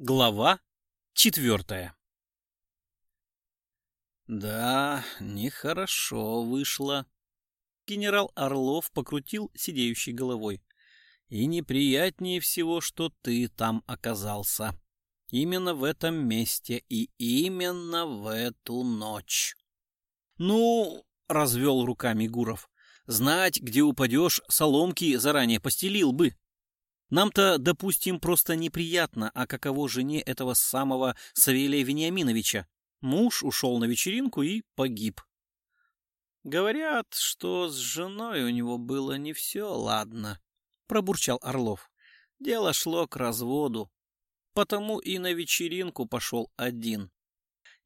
Глава четвертая «Да, нехорошо вышло». Генерал Орлов покрутил сидеющей головой. «И неприятнее всего, что ты там оказался. Именно в этом месте и именно в эту ночь». «Ну...» — развел руками Гуров. «Знать, где упадешь, соломки заранее постелил бы». Нам-то, допустим, просто неприятно, а каково жене этого самого Савелия Вениаминовича? Муж ушел на вечеринку и погиб. Говорят, что с женой у него было не все ладно, пробурчал Орлов. Дело шло к разводу, потому и на вечеринку пошел один.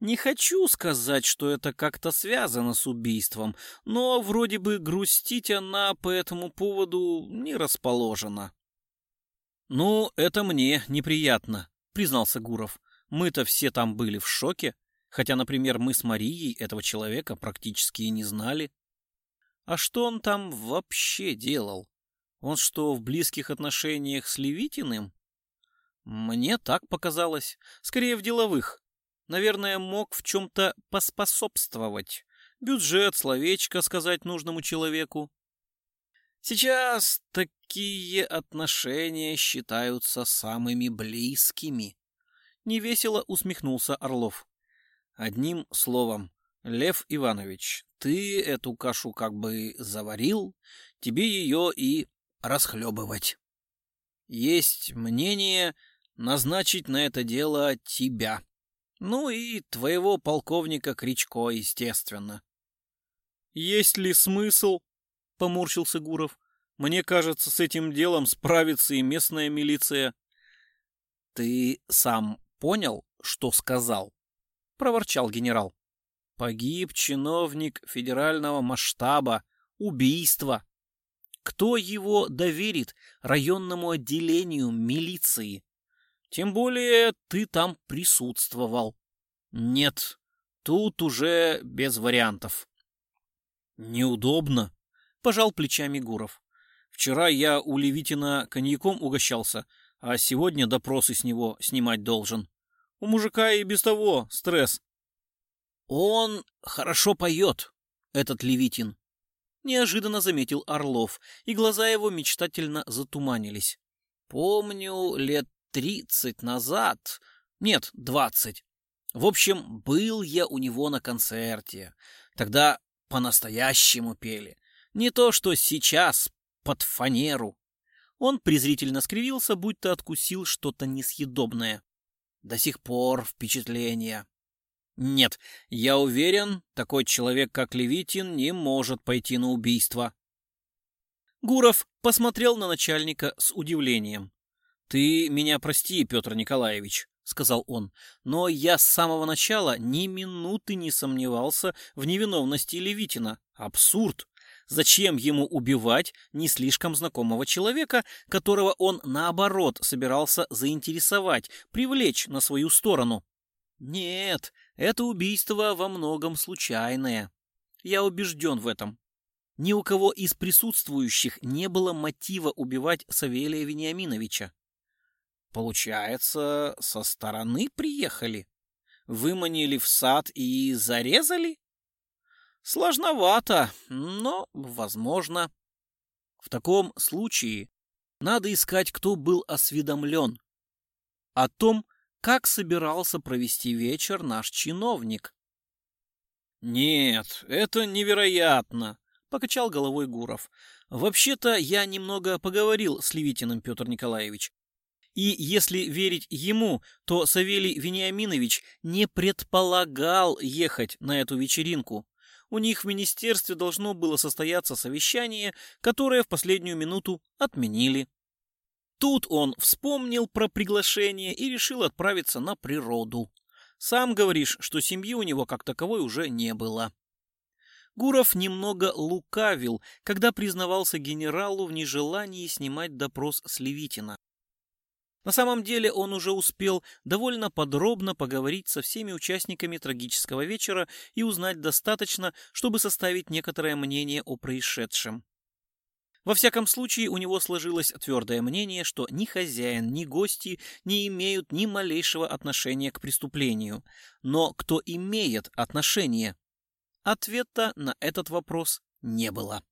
Не хочу сказать, что это как-то связано с убийством, но вроде бы грустить она по этому поводу не расположена. «Ну, это мне неприятно», — признался Гуров. «Мы-то все там были в шоке, хотя, например, мы с Марией этого человека практически и не знали». «А что он там вообще делал? Он что, в близких отношениях с Левитиным?» «Мне так показалось. Скорее, в деловых. Наверное, мог в чем-то поспособствовать. Бюджет, словечко сказать нужному человеку». Сейчас такие отношения считаются самыми близкими. Невесело усмехнулся Орлов. Одним словом, Лев Иванович, ты эту кашу как бы заварил, тебе ее и расхлебывать. Есть мнение назначить на это дело тебя. Ну и твоего полковника Кричко, естественно. Есть ли смысл — поморщился Гуров. «Мне кажется, с этим делом справится и местная милиция». «Ты сам понял, что сказал?» — проворчал генерал. «Погиб чиновник федерального масштаба. Убийство. Кто его доверит районному отделению милиции? Тем более ты там присутствовал». «Нет, тут уже без вариантов». «Неудобно», пожал плечами Гуров. «Вчера я у Левитина коньяком угощался, а сегодня допросы с него снимать должен. У мужика и без того стресс». «Он хорошо поет, этот Левитин», — неожиданно заметил Орлов, и глаза его мечтательно затуманились. «Помню, лет тридцать назад... Нет, двадцать. В общем, был я у него на концерте. Тогда по-настоящему пели. Не то, что сейчас, под фанеру. Он презрительно скривился, будто откусил что-то несъедобное. До сих пор впечатление. Нет, я уверен, такой человек, как Левитин, не может пойти на убийство. Гуров посмотрел на начальника с удивлением. «Ты меня прости, Петр Николаевич», — сказал он, — «но я с самого начала ни минуты не сомневался в невиновности Левитина. Абсурд! Зачем ему убивать не слишком знакомого человека, которого он, наоборот, собирался заинтересовать, привлечь на свою сторону? Нет, это убийство во многом случайное. Я убежден в этом. Ни у кого из присутствующих не было мотива убивать Савелия Вениаминовича. Получается, со стороны приехали? Выманили в сад и зарезали? Сложновато, но возможно. В таком случае надо искать, кто был осведомлен о том, как собирался провести вечер наш чиновник. «Нет, это невероятно!» — покачал головой Гуров. «Вообще-то я немного поговорил с Левитиным, Петр Николаевич. И если верить ему, то Савелий Вениаминович не предполагал ехать на эту вечеринку у них в министерстве должно было состояться совещание, которое в последнюю минуту отменили. Тут он вспомнил про приглашение и решил отправиться на природу. Сам говоришь, что семьи у него как таковой уже не было. Гуров немного лукавил, когда признавался генералу в нежелании снимать допрос Сливитина. На самом деле он уже успел довольно подробно поговорить со всеми участниками трагического вечера и узнать достаточно, чтобы составить некоторое мнение о происшедшем. Во всяком случае, у него сложилось твердое мнение, что ни хозяин, ни гости не имеют ни малейшего отношения к преступлению. Но кто имеет отношение? Ответа на этот вопрос не было.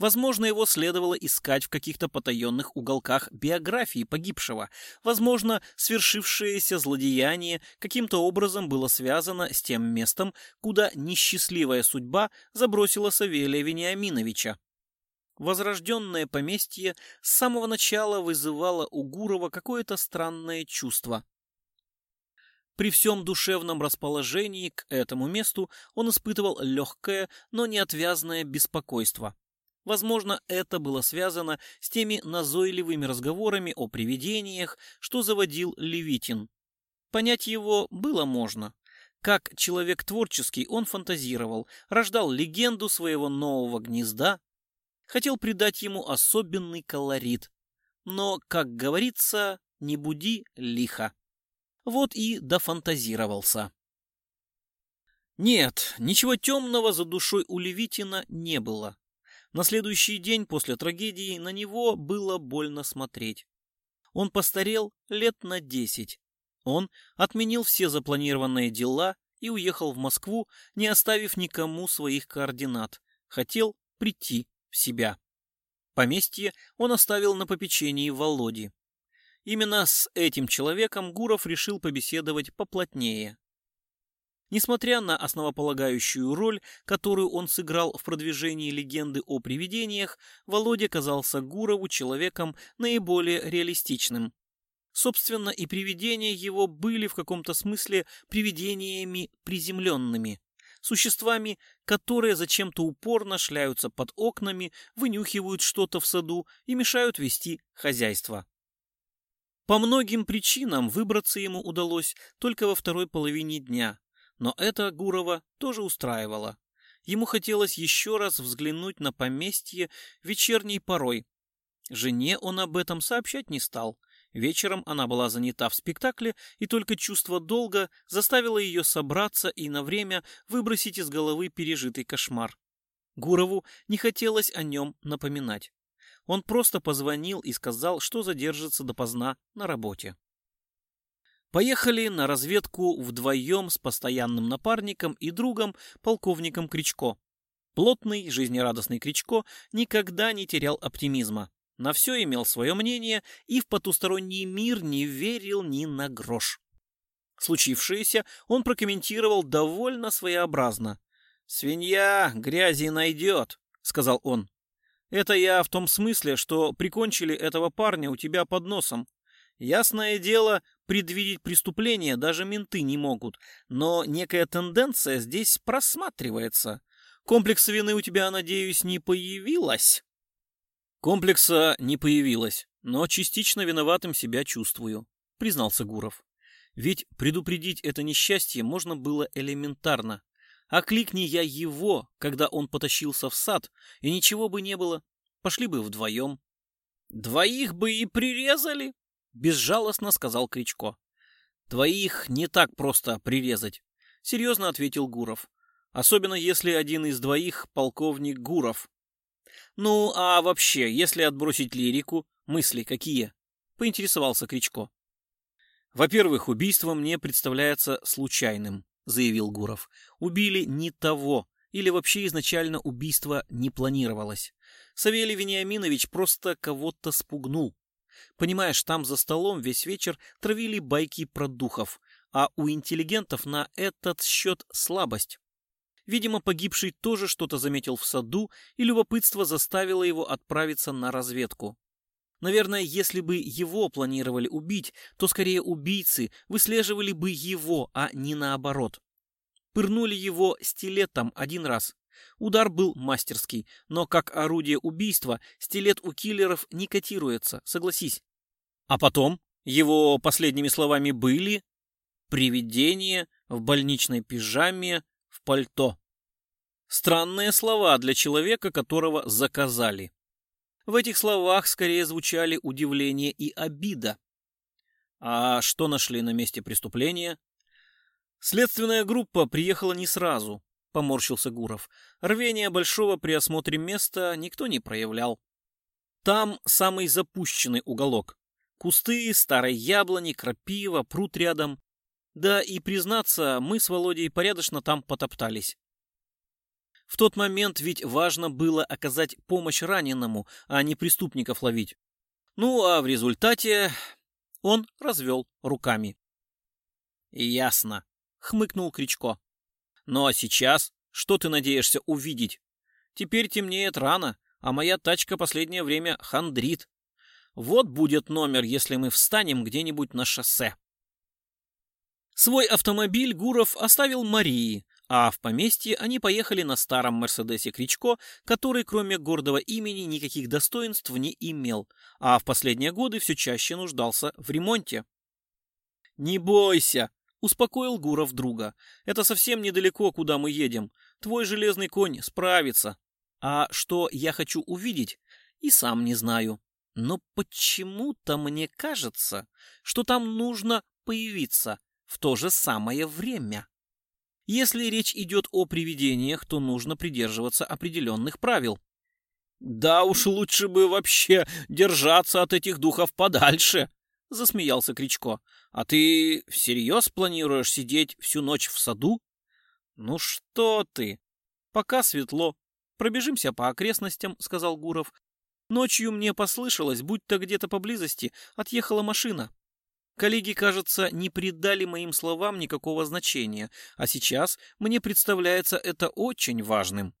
Возможно, его следовало искать в каких-то потаенных уголках биографии погибшего. Возможно, свершившееся злодеяние каким-то образом было связано с тем местом, куда несчастливая судьба забросила Савелия Вениаминовича. Возрожденное поместье с самого начала вызывало у Гурова какое-то странное чувство. При всем душевном расположении к этому месту он испытывал легкое, но неотвязное беспокойство. Возможно, это было связано с теми назойливыми разговорами о привидениях, что заводил Левитин. Понять его было можно. Как человек творческий он фантазировал, рождал легенду своего нового гнезда, хотел придать ему особенный колорит. Но, как говорится, не буди лихо. Вот и дофантазировался. Нет, ничего темного за душой у Левитина не было. На следующий день после трагедии на него было больно смотреть. Он постарел лет на десять. Он отменил все запланированные дела и уехал в Москву, не оставив никому своих координат. Хотел прийти в себя. Поместье он оставил на попечении Володи. Именно с этим человеком Гуров решил побеседовать поплотнее. Несмотря на основополагающую роль, которую он сыграл в продвижении легенды о привидениях, Володя казался Гурову человеком наиболее реалистичным. Собственно, и привидения его были в каком-то смысле привидениями приземленными, существами, которые зачем-то упорно шляются под окнами, вынюхивают что-то в саду и мешают вести хозяйство. По многим причинам выбраться ему удалось только во второй половине дня, но это Гурова тоже устраивало. Ему хотелось еще раз взглянуть на поместье вечерней порой. Жене он об этом сообщать не стал. Вечером она была занята в спектакле, и только чувство долга заставило ее собраться и на время выбросить из головы пережитый кошмар. Гурову не хотелось о нем напоминать. Он просто позвонил и сказал, что задержится допоздна на работе. Поехали на разведку вдвоем с постоянным напарником и другом, полковником Кричко. Плотный, жизнерадостный Кричко никогда не терял оптимизма. На все имел свое мнение и в потусторонний мир не верил ни на грош. Случившееся он прокомментировал довольно своеобразно. «Свинья грязи найдет», — сказал он. «Это я в том смысле, что прикончили этого парня у тебя под носом. Ясное дело, Предвидеть преступление даже менты не могут, но некая тенденция здесь просматривается. Комплекс вины у тебя, надеюсь, не появилась? Комплекса не появилось, но частично виноватым себя чувствую, признался Гуров. Ведь предупредить это несчастье можно было элементарно. Окликни я его, когда он потащился в сад, и ничего бы не было. Пошли бы вдвоем. Двоих бы и прирезали, Безжалостно сказал Кричко. Твоих не так просто прирезать. Серьезно ответил Гуров. Особенно если один из двоих полковник Гуров. Ну, а вообще, если отбросить лирику, мысли какие? Поинтересовался Кричко. Во-первых, убийство мне представляется случайным, заявил Гуров. Убили не того, или вообще изначально убийство не планировалось. Савелий Вениаминович просто кого-то спугнул. Понимаешь, там за столом весь вечер травили байки про духов, а у интеллигентов на этот счет слабость. Видимо, погибший тоже что-то заметил в саду, и любопытство заставило его отправиться на разведку. Наверное, если бы его планировали убить, то скорее убийцы выслеживали бы его, а не наоборот. Пырнули его стилетом один раз, Удар был мастерский, но как орудие убийства стилет у киллеров не котируется, согласись. А потом, его последними словами были «привидение в больничной пижаме в пальто». Странные слова для человека, которого заказали. В этих словах скорее звучали удивление и обида. А что нашли на месте преступления? Следственная группа приехала не сразу. — поморщился Гуров. Рвения большого при осмотре места никто не проявлял. Там самый запущенный уголок. Кусты, старые яблони, крапива, пруд рядом. Да и, признаться, мы с Володей порядочно там потоптались. В тот момент ведь важно было оказать помощь раненому, а не преступников ловить. Ну а в результате он развел руками. «Ясно», — хмыкнул Кричко. Ну а сейчас? Что ты надеешься увидеть? Теперь темнеет рано, а моя тачка последнее время хандрит. Вот будет номер, если мы встанем где-нибудь на шоссе. Свой автомобиль Гуров оставил Марии, а в поместье они поехали на старом Мерседесе Кричко, который кроме гордого имени никаких достоинств не имел, а в последние годы все чаще нуждался в ремонте. «Не бойся!» Успокоил Гуров друга. Это совсем недалеко, куда мы едем. Твой железный конь справится. А что я хочу увидеть, и сам не знаю. Но почему-то мне кажется, что там нужно появиться в то же самое время. Если речь идет о привидениях, то нужно придерживаться определенных правил. Да уж лучше бы вообще держаться от этих духов подальше, — засмеялся Кричко. «А ты всерьез планируешь сидеть всю ночь в саду?» «Ну что ты! Пока светло. Пробежимся по окрестностям», — сказал Гуров. «Ночью мне послышалось, будто где-то поблизости отъехала машина». Коллеги, кажется, не придали моим словам никакого значения, а сейчас мне представляется это очень важным.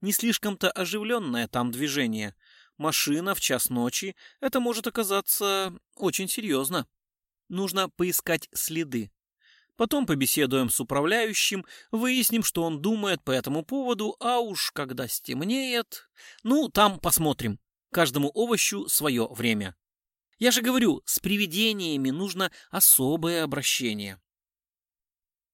Не слишком-то оживленное там движение — машина в час ночи, это может оказаться очень серьезно. Нужно поискать следы. Потом побеседуем с управляющим, выясним, что он думает по этому поводу, а уж когда стемнеет... Ну, там посмотрим. Каждому овощу свое время. Я же говорю, с привидениями нужно особое обращение.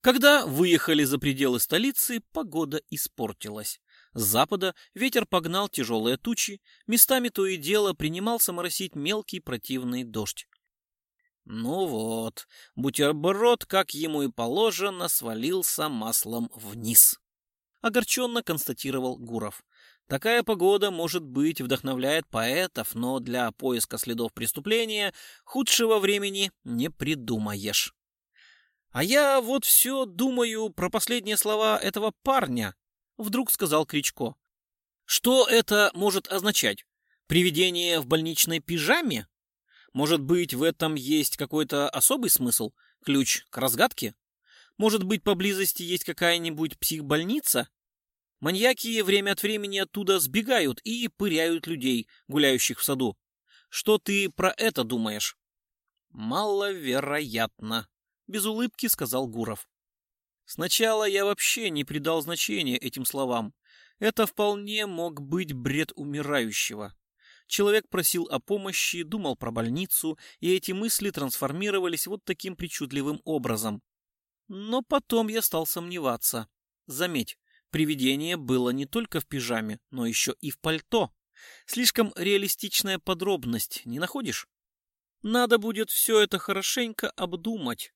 Когда выехали за пределы столицы, погода испортилась. С запада ветер погнал тяжелые тучи, местами то и дело принимался моросить мелкий противный дождь. Ну вот, бутерброд, как ему и положено, свалился маслом вниз. Огорченно констатировал Гуров. Такая погода, может быть, вдохновляет поэтов, но для поиска следов преступления худшего времени не придумаешь. А я вот все думаю про последние слова этого парня, вдруг сказал Кричко. Что это может означать? Привидение в больничной пижаме? Может быть, в этом есть какой-то особый смысл, ключ к разгадке? Может быть, поблизости есть какая-нибудь психбольница? Маньяки время от времени оттуда сбегают и пыряют людей, гуляющих в саду. Что ты про это думаешь? Маловероятно, без улыбки сказал Гуров. Сначала я вообще не придал значения этим словам. Это вполне мог быть бред умирающего. Человек просил о помощи, думал про больницу, и эти мысли трансформировались вот таким причудливым образом. Но потом я стал сомневаться. Заметь, привидение было не только в пижаме, но еще и в пальто. Слишком реалистичная подробность, не находишь? Надо будет все это хорошенько обдумать.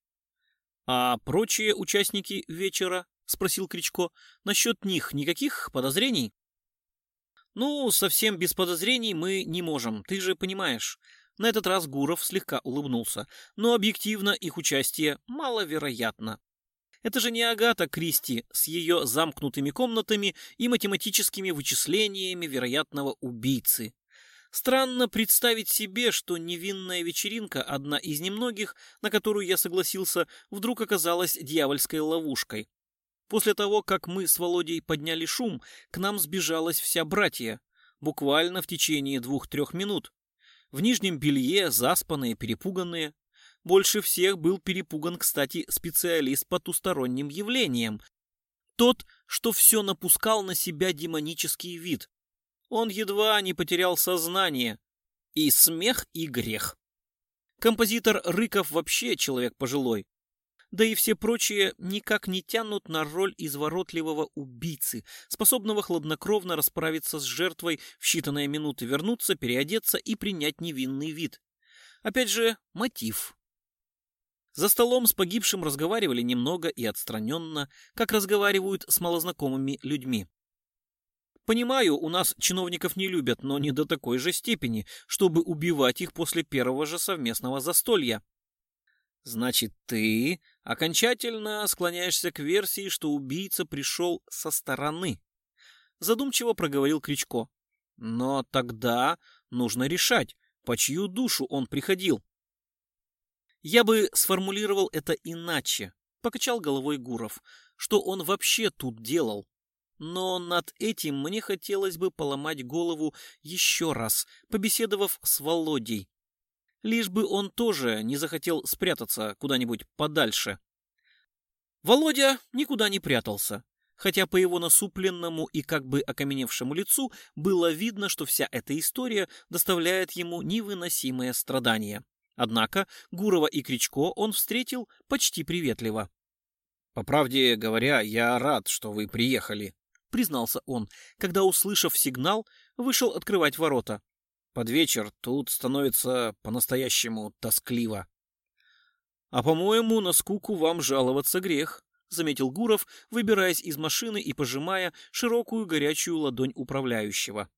А прочие участники вечера, спросил Кричко, насчет них никаких подозрений? Ну, совсем без подозрений мы не можем, ты же понимаешь. На этот раз Гуров слегка улыбнулся, но объективно их участие маловероятно. Это же не Агата Кристи с ее замкнутыми комнатами и математическими вычислениями вероятного убийцы. Странно представить себе, что невинная вечеринка, одна из немногих, на которую я согласился, вдруг оказалась дьявольской ловушкой. После того, как мы с Володей подняли шум, к нам сбежалась вся братья, буквально в течение двух-трех минут. В нижнем белье, заспанные, перепуганные. Больше всех был перепуган, кстати, специалист по тусторонним явлениям. Тот, что все напускал на себя демонический вид, он едва не потерял сознание. И смех, и грех. Композитор Рыков вообще человек пожилой. Да и все прочие никак не тянут на роль изворотливого убийцы, способного хладнокровно расправиться с жертвой в считанные минуты, вернуться, переодеться и принять невинный вид. Опять же, мотив. За столом с погибшим разговаривали немного и отстраненно, как разговаривают с малознакомыми людьми. Понимаю, у нас чиновников не любят, но не до такой же степени, чтобы убивать их после первого же совместного застолья. Значит, ты окончательно склоняешься к версии, что убийца пришел со стороны. Задумчиво проговорил Кричко. Но тогда нужно решать, по чью душу он приходил. Я бы сформулировал это иначе, покачал головой Гуров, что он вообще тут делал. Но над этим мне хотелось бы поломать голову еще раз, побеседовав с Володей. Лишь бы он тоже не захотел спрятаться куда-нибудь подальше. Володя никуда не прятался, хотя по его насупленному и как бы окаменевшему лицу было видно, что вся эта история доставляет ему невыносимое страдание. Однако Гурова и Кричко он встретил почти приветливо. «По правде говоря, я рад, что вы приехали», — признался он, когда, услышав сигнал, вышел открывать ворота. Под вечер тут становится по-настоящему тоскливо. — А, по-моему, на скуку вам жаловаться грех, — заметил Гуров, выбираясь из машины и пожимая широкую горячую ладонь управляющего.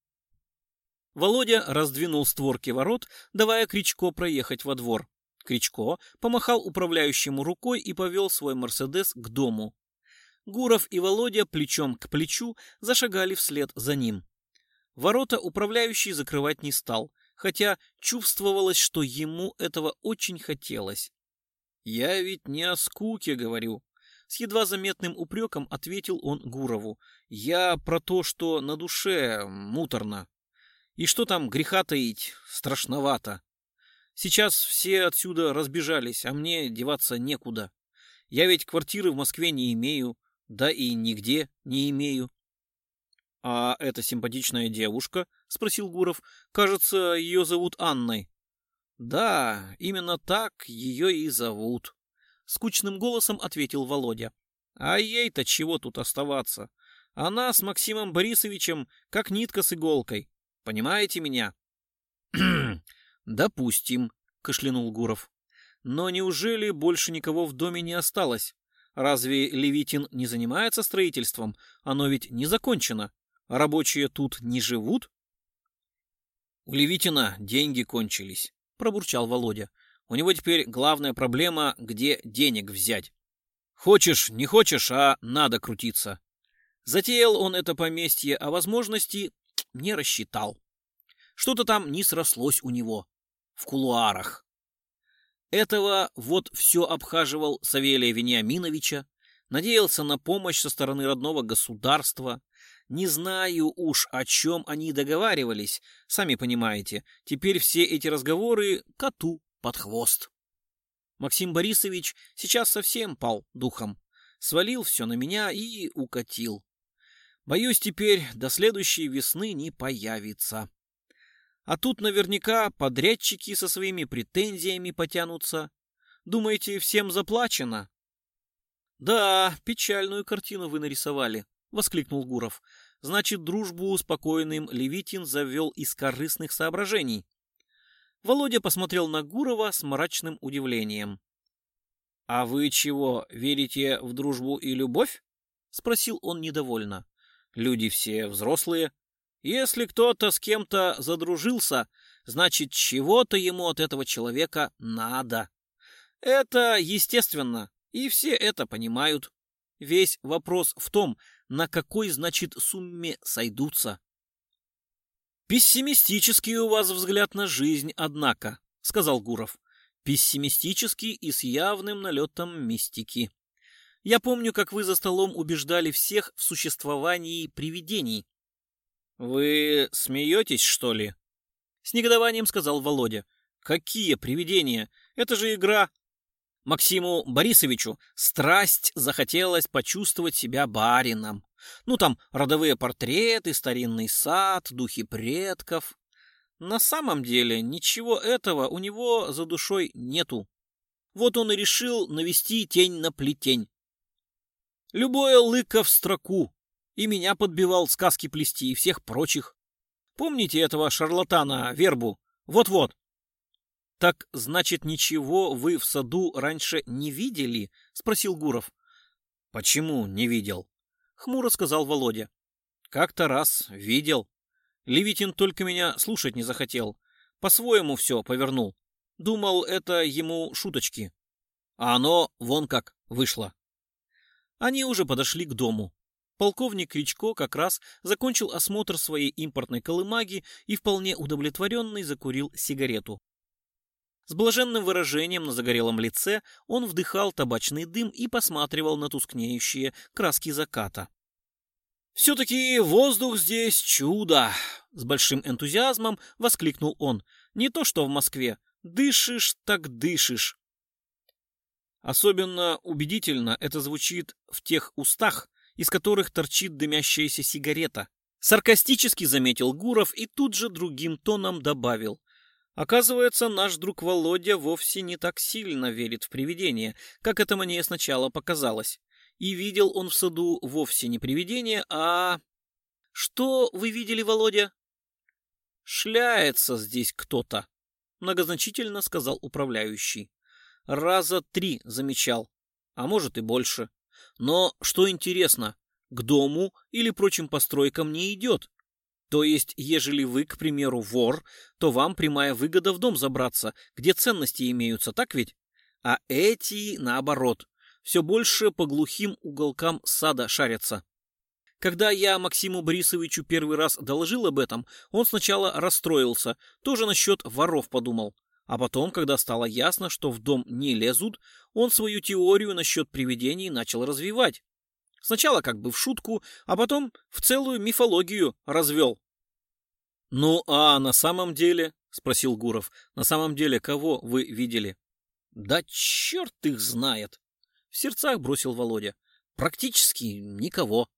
Володя раздвинул створки ворот, давая Кричко проехать во двор. Кричко помахал управляющему рукой и повел свой «Мерседес» к дому. Гуров и Володя плечом к плечу зашагали вслед за ним. Ворота управляющий закрывать не стал, хотя чувствовалось, что ему этого очень хотелось. «Я ведь не о скуке говорю», — с едва заметным упреком ответил он Гурову. «Я про то, что на душе муторно. И что там греха таить, страшновато. Сейчас все отсюда разбежались, а мне деваться некуда. Я ведь квартиры в Москве не имею, да и нигде не имею. — А эта симпатичная девушка? — спросил Гуров. — Кажется, ее зовут Анной. — Да, именно так ее и зовут, — скучным голосом ответил Володя. — А ей-то чего тут оставаться? Она с Максимом Борисовичем как нитка с иголкой. Понимаете меня? — Допустим, — кашлянул Гуров. — Но неужели больше никого в доме не осталось? Разве Левитин не занимается строительством? Оно ведь не закончено. Рабочие тут не живут? У Левитина деньги кончились, пробурчал Володя. У него теперь главная проблема, где денег взять. Хочешь, не хочешь, а надо крутиться. Затеял он это поместье, а возможности не рассчитал. Что-то там не срослось у него в кулуарах. Этого вот все обхаживал Савелия Вениаминовича, надеялся на помощь со стороны родного государства. Не знаю уж, о чем они договаривались, сами понимаете, теперь все эти разговоры коту под хвост. Максим Борисович сейчас совсем пал духом, свалил все на меня и укатил. Боюсь, теперь до следующей весны не появится. А тут наверняка подрядчики со своими претензиями потянутся. Думаете, всем заплачено? Да, печальную картину вы нарисовали, воскликнул Гуров. Значит, дружбу с покойным Левитин завел из корыстных соображений. Володя посмотрел на Гурова с мрачным удивлением. «А вы чего, верите в дружбу и любовь?» — спросил он недовольно. «Люди все взрослые, если кто-то с кем-то задружился, значит, чего-то ему от этого человека надо. Это естественно, и все это понимают. Весь вопрос в том, на какой, значит, сумме сойдутся. «Пессимистический у вас взгляд на жизнь, однако», — сказал Гуров. «Пессимистический и с явным налетом мистики. Я помню, как вы за столом убеждали всех в существовании привидений, «Вы смеетесь, что ли?» С негодованием сказал Володя. «Какие привидения? Это же игра!» Максиму Борисовичу страсть захотелось почувствовать себя барином. Ну там родовые портреты, старинный сад, духи предков. На самом деле ничего этого у него за душой нету. Вот он и решил навести тень на плетень. Любое лыко в строку, и меня подбивал сказки плести и всех прочих. Помните этого шарлатана Вербу? Вот-вот. Так, значит, ничего вы в саду раньше не видели? Спросил Гуров. Почему не видел? Хмуро сказал Володя. Как-то раз видел. Левитин только меня слушать не захотел. По-своему все повернул. Думал, это ему шуточки. А оно вон как вышло. Они уже подошли к дому. Полковник Кричко как раз закончил осмотр своей импортной колымаги и вполне удовлетворенный закурил сигарету. С блаженным выражением на загорелом лице он вдыхал табачный дым и посматривал на тускнеющие краски заката. «Все-таки воздух здесь чудо!» — с большим энтузиазмом воскликнул он. «Не то что в Москве. Дышишь, так дышишь!» Особенно убедительно это звучит в тех устах, из которых торчит дымящаяся сигарета. Саркастически заметил Гуров и тут же другим тоном добавил. Оказывается, наш друг Володя вовсе не так сильно верит в привидения, как это мне сначала показалось. И видел он в саду вовсе не привидение, а... Что вы видели, Володя? Шляется здесь кто-то, многозначительно сказал управляющий. Раза три замечал, а может и больше. Но, что интересно, к дому или прочим постройкам не идет. То есть, ежели вы, к примеру, вор, то вам прямая выгода в дом забраться, где ценности имеются, так ведь? А эти, наоборот, все больше по глухим уголкам сада шарятся. Когда я Максиму Борисовичу первый раз доложил об этом, он сначала расстроился, тоже насчет воров подумал. А потом, когда стало ясно, что в дом не лезут, он свою теорию насчет привидений начал развивать. Сначала как бы в шутку, а потом в целую мифологию развел. «Ну а на самом деле?» — спросил Гуров. «На самом деле кого вы видели?» «Да черт их знает!» — в сердцах бросил Володя. «Практически никого.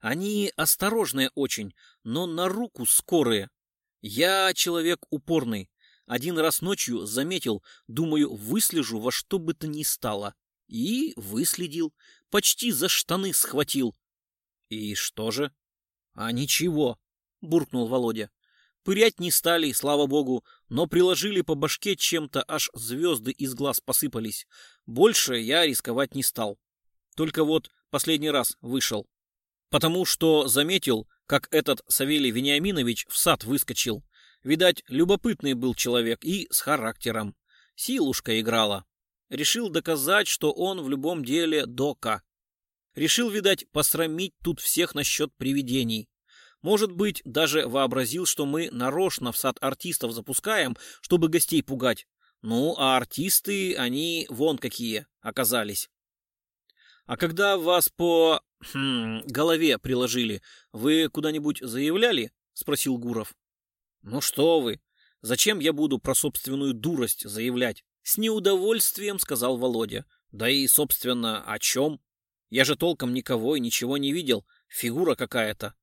Они осторожные очень, но на руку скорые. Я человек упорный, один раз ночью заметил, думаю, выслежу во что бы то ни стало. И выследил. Почти за штаны схватил. И что же? А ничего, буркнул Володя. Пырять не стали, слава богу, но приложили по башке чем-то, аж звезды из глаз посыпались. Больше я рисковать не стал. Только вот последний раз вышел. Потому что заметил, как этот Савелий Вениаминович в сад выскочил. Видать, любопытный был человек и с характером. Силушка играла. Решил доказать, что он в любом деле дока. Решил, видать, посрамить тут всех насчет привидений. Может быть, даже вообразил, что мы нарочно в сад артистов запускаем, чтобы гостей пугать. Ну, а артисты, они вон какие оказались. А когда вас по хм, голове приложили, вы куда-нибудь заявляли? — спросил Гуров. «Ну что вы! Зачем я буду про собственную дурость заявлять?» С неудовольствием сказал Володя. «Да и, собственно, о чем? Я же толком никого и ничего не видел. Фигура какая-то».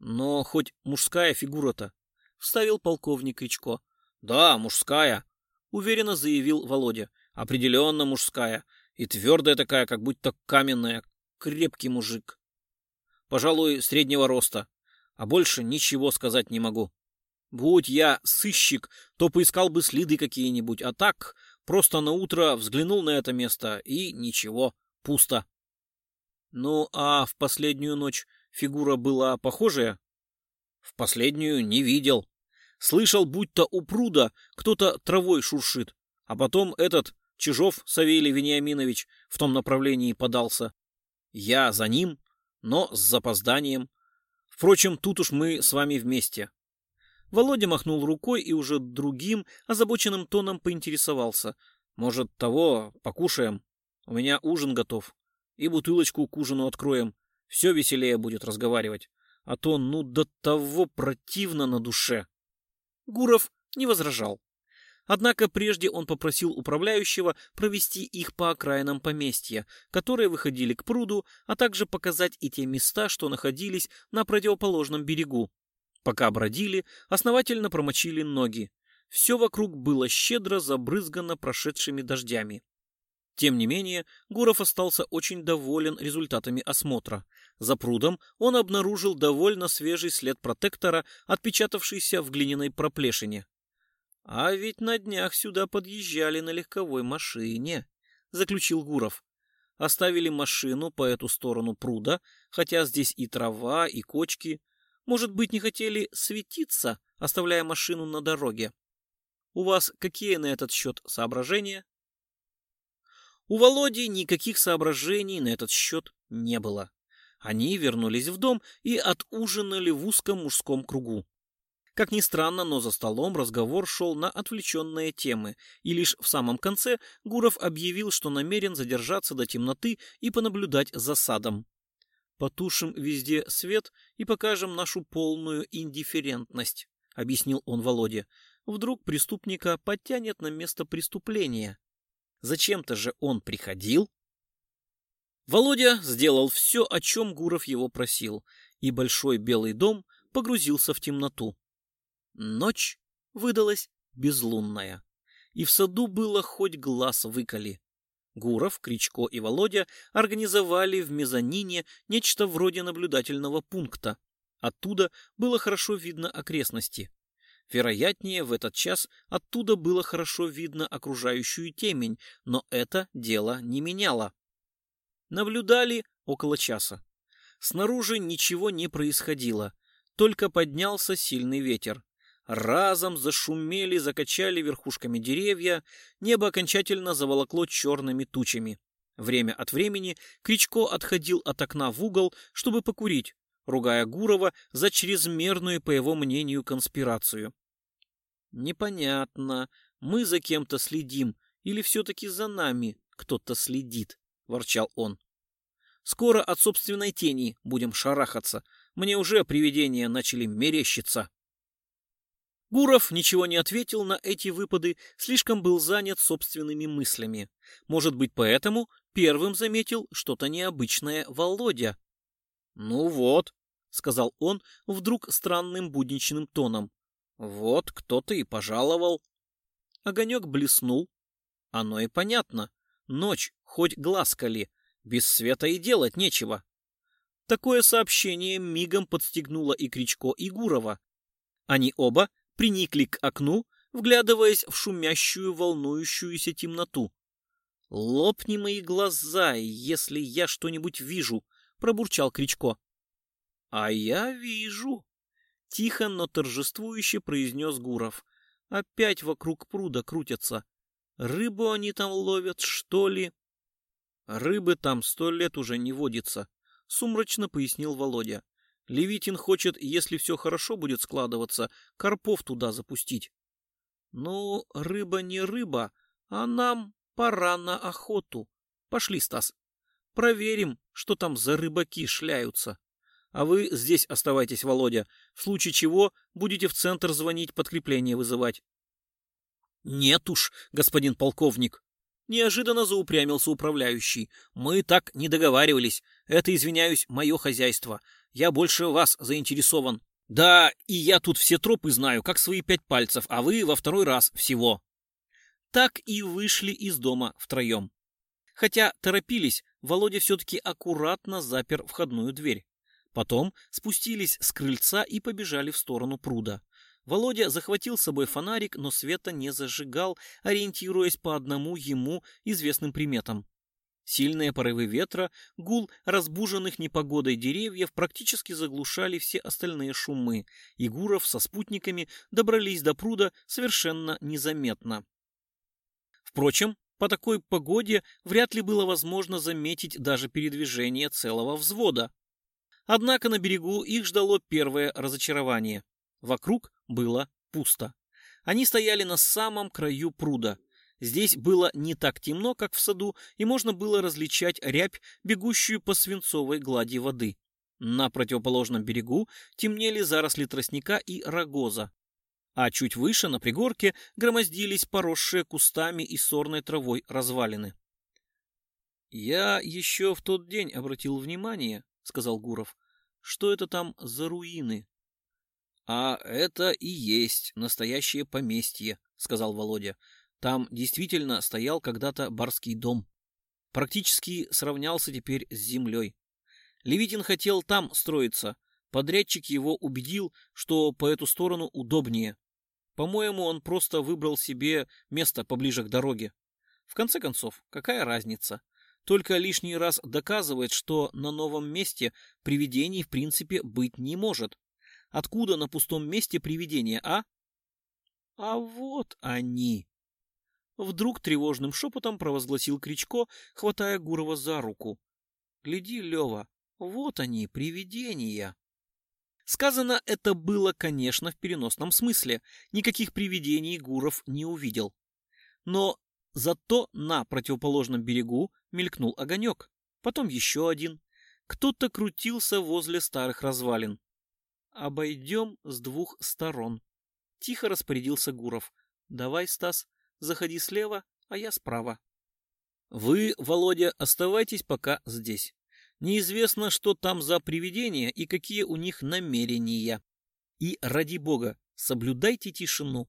«Но хоть мужская фигура-то», — вставил полковник Кричко. «Да, мужская», — уверенно заявил Володя. «Определенно мужская. И твердая такая, как будто каменная. Крепкий мужик. Пожалуй, среднего роста. А больше ничего сказать не могу». Будь я сыщик, то поискал бы следы какие-нибудь, а так просто на утро взглянул на это место и ничего, пусто. Ну а в последнюю ночь фигура была похожая? В последнюю не видел. Слышал, будто у пруда кто-то травой шуршит, а потом этот Чижов Савелий Вениаминович в том направлении подался. Я за ним, но с запозданием. Впрочем, тут уж мы с вами вместе. Володя махнул рукой и уже другим, озабоченным тоном поинтересовался. «Может, того покушаем? У меня ужин готов. И бутылочку к ужину откроем. Все веселее будет разговаривать. А то ну до того противно на душе». Гуров не возражал. Однако прежде он попросил управляющего провести их по окраинам поместья, которые выходили к пруду, а также показать и те места, что находились на противоположном берегу, Пока бродили, основательно промочили ноги. Все вокруг было щедро забрызгано прошедшими дождями. Тем не менее, Гуров остался очень доволен результатами осмотра. За прудом он обнаружил довольно свежий след протектора, отпечатавшийся в глиняной проплешине. «А ведь на днях сюда подъезжали на легковой машине», — заключил Гуров. Оставили машину по эту сторону пруда, хотя здесь и трава, и кочки. Может быть, не хотели светиться, оставляя машину на дороге? У вас какие на этот счет соображения? У Володи никаких соображений на этот счет не было. Они вернулись в дом и отужинали в узком мужском кругу. Как ни странно, но за столом разговор шел на отвлеченные темы, и лишь в самом конце Гуров объявил, что намерен задержаться до темноты и понаблюдать за садом. Потушим везде свет и покажем нашу полную индифферентность, объяснил он Володе. Вдруг преступника подтянет на место преступления. Зачем-то же он приходил. Володя сделал все, о чем Гуров его просил, и большой белый дом погрузился в темноту. Ночь выдалась безлунная, и в саду было хоть глаз выколи. Гуров, Кричко и Володя организовали в мезонине нечто вроде наблюдательного пункта. Оттуда было хорошо видно окрестности. Вероятнее, в этот час оттуда было хорошо видно окружающую темень, но это дело не меняло. Наблюдали около часа. Снаружи ничего не происходило, только поднялся сильный ветер. Разом зашумели, закачали верхушками деревья, небо окончательно заволокло черными тучами. Время от времени Кричко отходил от окна в угол, чтобы покурить, ругая Гурова за чрезмерную, по его мнению, конспирацию. «Непонятно, мы за кем-то следим или все-таки за нами кто-то следит?» – ворчал он. «Скоро от собственной тени будем шарахаться. Мне уже привидения начали мерещиться». Гуров ничего не ответил на эти выпады, слишком был занят собственными мыслями. Может быть, поэтому первым заметил что-то необычное Володя. «Ну вот», — сказал он вдруг странным будничным тоном. «Вот кто-то и пожаловал». Огонек блеснул. Оно и понятно. Ночь, хоть глаз кали, без света и делать нечего. Такое сообщение мигом подстегнуло и Кричко, и Гурова. Они оба приникли к окну, вглядываясь в шумящую, волнующуюся темноту. «Лопни мои глаза, если я что-нибудь вижу!» — пробурчал Кричко. «А я вижу!» — тихо, но торжествующе произнес Гуров. «Опять вокруг пруда крутятся. Рыбу они там ловят, что ли?» «Рыбы там сто лет уже не водится», — сумрачно пояснил Володя. Левитин хочет, если все хорошо будет складываться, Карпов туда запустить. Ну, рыба не рыба, а нам пора на охоту. Пошли, Стас. Проверим, что там за рыбаки шляются. А вы здесь оставайтесь, Володя. В случае чего будете в центр звонить, подкрепление вызывать. Нет уж, господин полковник. Неожиданно заупрямился управляющий. Мы так не договаривались. Это, извиняюсь, мое хозяйство. Я больше вас заинтересован. Да, и я тут все тропы знаю, как свои пять пальцев, а вы во второй раз всего. Так и вышли из дома втроем. Хотя торопились, Володя все-таки аккуратно запер входную дверь. Потом спустились с крыльца и побежали в сторону пруда. Володя захватил с собой фонарик, но света не зажигал, ориентируясь по одному ему известным приметам. Сильные порывы ветра, гул разбуженных непогодой деревьев практически заглушали все остальные шумы, и Гуров со спутниками добрались до пруда совершенно незаметно. Впрочем, по такой погоде вряд ли было возможно заметить даже передвижение целого взвода. Однако на берегу их ждало первое разочарование. Вокруг было пусто. Они стояли на самом краю пруда, Здесь было не так темно, как в саду, и можно было различать рябь, бегущую по свинцовой глади воды. На противоположном берегу темнели заросли тростника и рогоза. А чуть выше, на пригорке, громоздились поросшие кустами и сорной травой развалины. «Я еще в тот день обратил внимание», — сказал Гуров, — «что это там за руины?» «А это и есть настоящее поместье», — сказал Володя. Там действительно стоял когда-то барский дом. Практически сравнялся теперь с землей. Левитин хотел там строиться. Подрядчик его убедил, что по эту сторону удобнее. По-моему, он просто выбрал себе место поближе к дороге. В конце концов, какая разница? Только лишний раз доказывает, что на новом месте привидений в принципе быть не может. Откуда на пустом месте привидения, а? А вот они. Вдруг тревожным шепотом провозгласил Кричко, хватая Гурова за руку. «Гляди, Лева, вот они, привидения!» Сказано это было, конечно, в переносном смысле. Никаких привидений Гуров не увидел. Но зато на противоположном берегу мелькнул огонек. Потом еще один. Кто-то крутился возле старых развалин. «Обойдем с двух сторон», — тихо распорядился Гуров. «Давай, Стас, Заходи слева, а я справа. Вы, Володя, оставайтесь пока здесь. Неизвестно, что там за привидения и какие у них намерения. И, ради бога, соблюдайте тишину.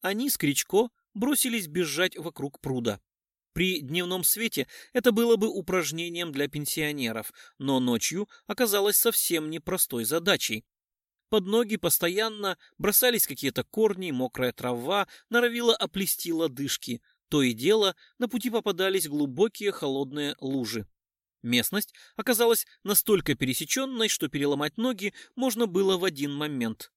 Они с Кричко бросились бежать вокруг пруда. При дневном свете это было бы упражнением для пенсионеров, но ночью оказалось совсем непростой задачей. Под ноги постоянно бросались какие-то корни, мокрая трава норовила оплести лодыжки. То и дело, на пути попадались глубокие холодные лужи. Местность оказалась настолько пересеченной, что переломать ноги можно было в один момент.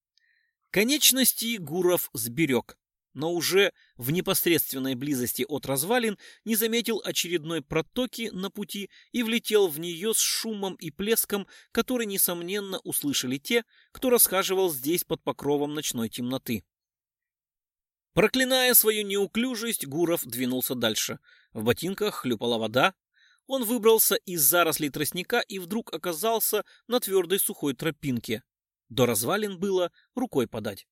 Конечности Гуров сберег но уже в непосредственной близости от развалин не заметил очередной протоки на пути и влетел в нее с шумом и плеском, который, несомненно, услышали те, кто расхаживал здесь под покровом ночной темноты. Проклиная свою неуклюжесть, Гуров двинулся дальше. В ботинках хлюпала вода. Он выбрался из зарослей тростника и вдруг оказался на твердой сухой тропинке. До развалин было рукой подать.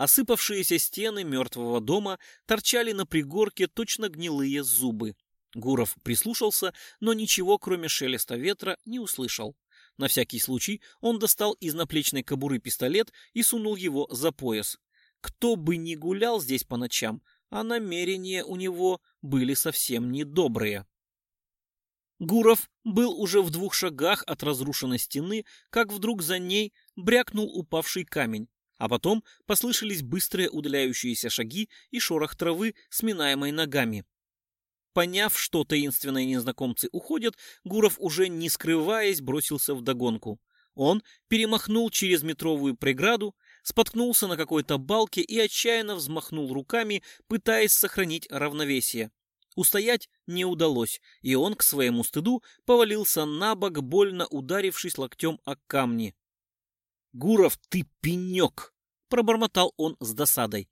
Осыпавшиеся стены мертвого дома торчали на пригорке точно гнилые зубы. Гуров прислушался, но ничего, кроме шелеста ветра, не услышал. На всякий случай он достал из наплечной кобуры пистолет и сунул его за пояс. Кто бы ни гулял здесь по ночам, а намерения у него были совсем недобрые. Гуров был уже в двух шагах от разрушенной стены, как вдруг за ней брякнул упавший камень. А потом послышались быстрые удаляющиеся шаги и шорох травы, сминаемой ногами. Поняв, что таинственные незнакомцы уходят, Гуров уже не скрываясь бросился в догонку. Он перемахнул через метровую преграду, споткнулся на какой-то балке и отчаянно взмахнул руками, пытаясь сохранить равновесие. Устоять не удалось, и он к своему стыду повалился на бок, больно ударившись локтем о камни. «Гуров, ты пенек!» — пробормотал он с досадой.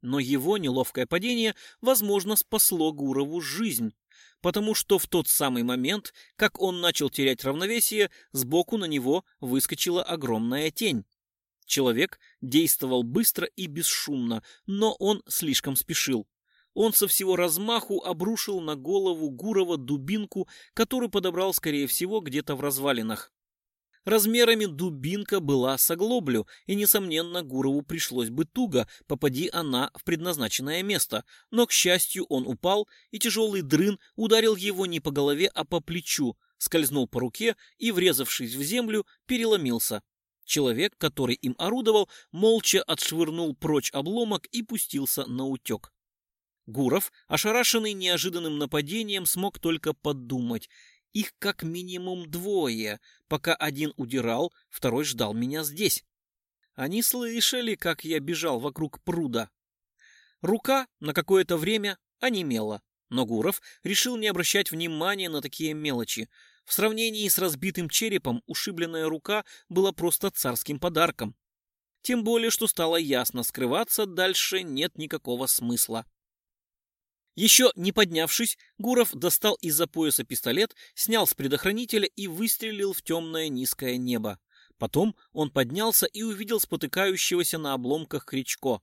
Но его неловкое падение, возможно, спасло Гурову жизнь, потому что в тот самый момент, как он начал терять равновесие, сбоку на него выскочила огромная тень. Человек действовал быстро и бесшумно, но он слишком спешил. Он со всего размаху обрушил на голову Гурова дубинку, которую подобрал, скорее всего, где-то в развалинах. Размерами дубинка была с оглоблю, и, несомненно, Гурову пришлось бы туго, попади она в предназначенное место. Но, к счастью, он упал, и тяжелый дрын ударил его не по голове, а по плечу, скользнул по руке и, врезавшись в землю, переломился. Человек, который им орудовал, молча отшвырнул прочь обломок и пустился на утек. Гуров, ошарашенный неожиданным нападением, смог только подумать. Их как минимум двое, пока один удирал, второй ждал меня здесь. Они слышали, как я бежал вокруг пруда. Рука на какое-то время онемела, но Гуров решил не обращать внимания на такие мелочи. В сравнении с разбитым черепом ушибленная рука была просто царским подарком. Тем более, что стало ясно, скрываться дальше нет никакого смысла. Еще не поднявшись, Гуров достал из-за пояса пистолет, снял с предохранителя и выстрелил в темное низкое небо. Потом он поднялся и увидел спотыкающегося на обломках Кричко.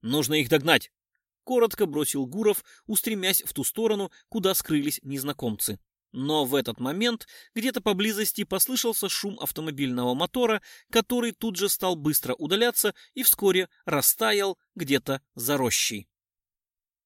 «Нужно их догнать!» — коротко бросил Гуров, устремясь в ту сторону, куда скрылись незнакомцы. Но в этот момент где-то поблизости послышался шум автомобильного мотора, который тут же стал быстро удаляться и вскоре растаял где-то за рощей.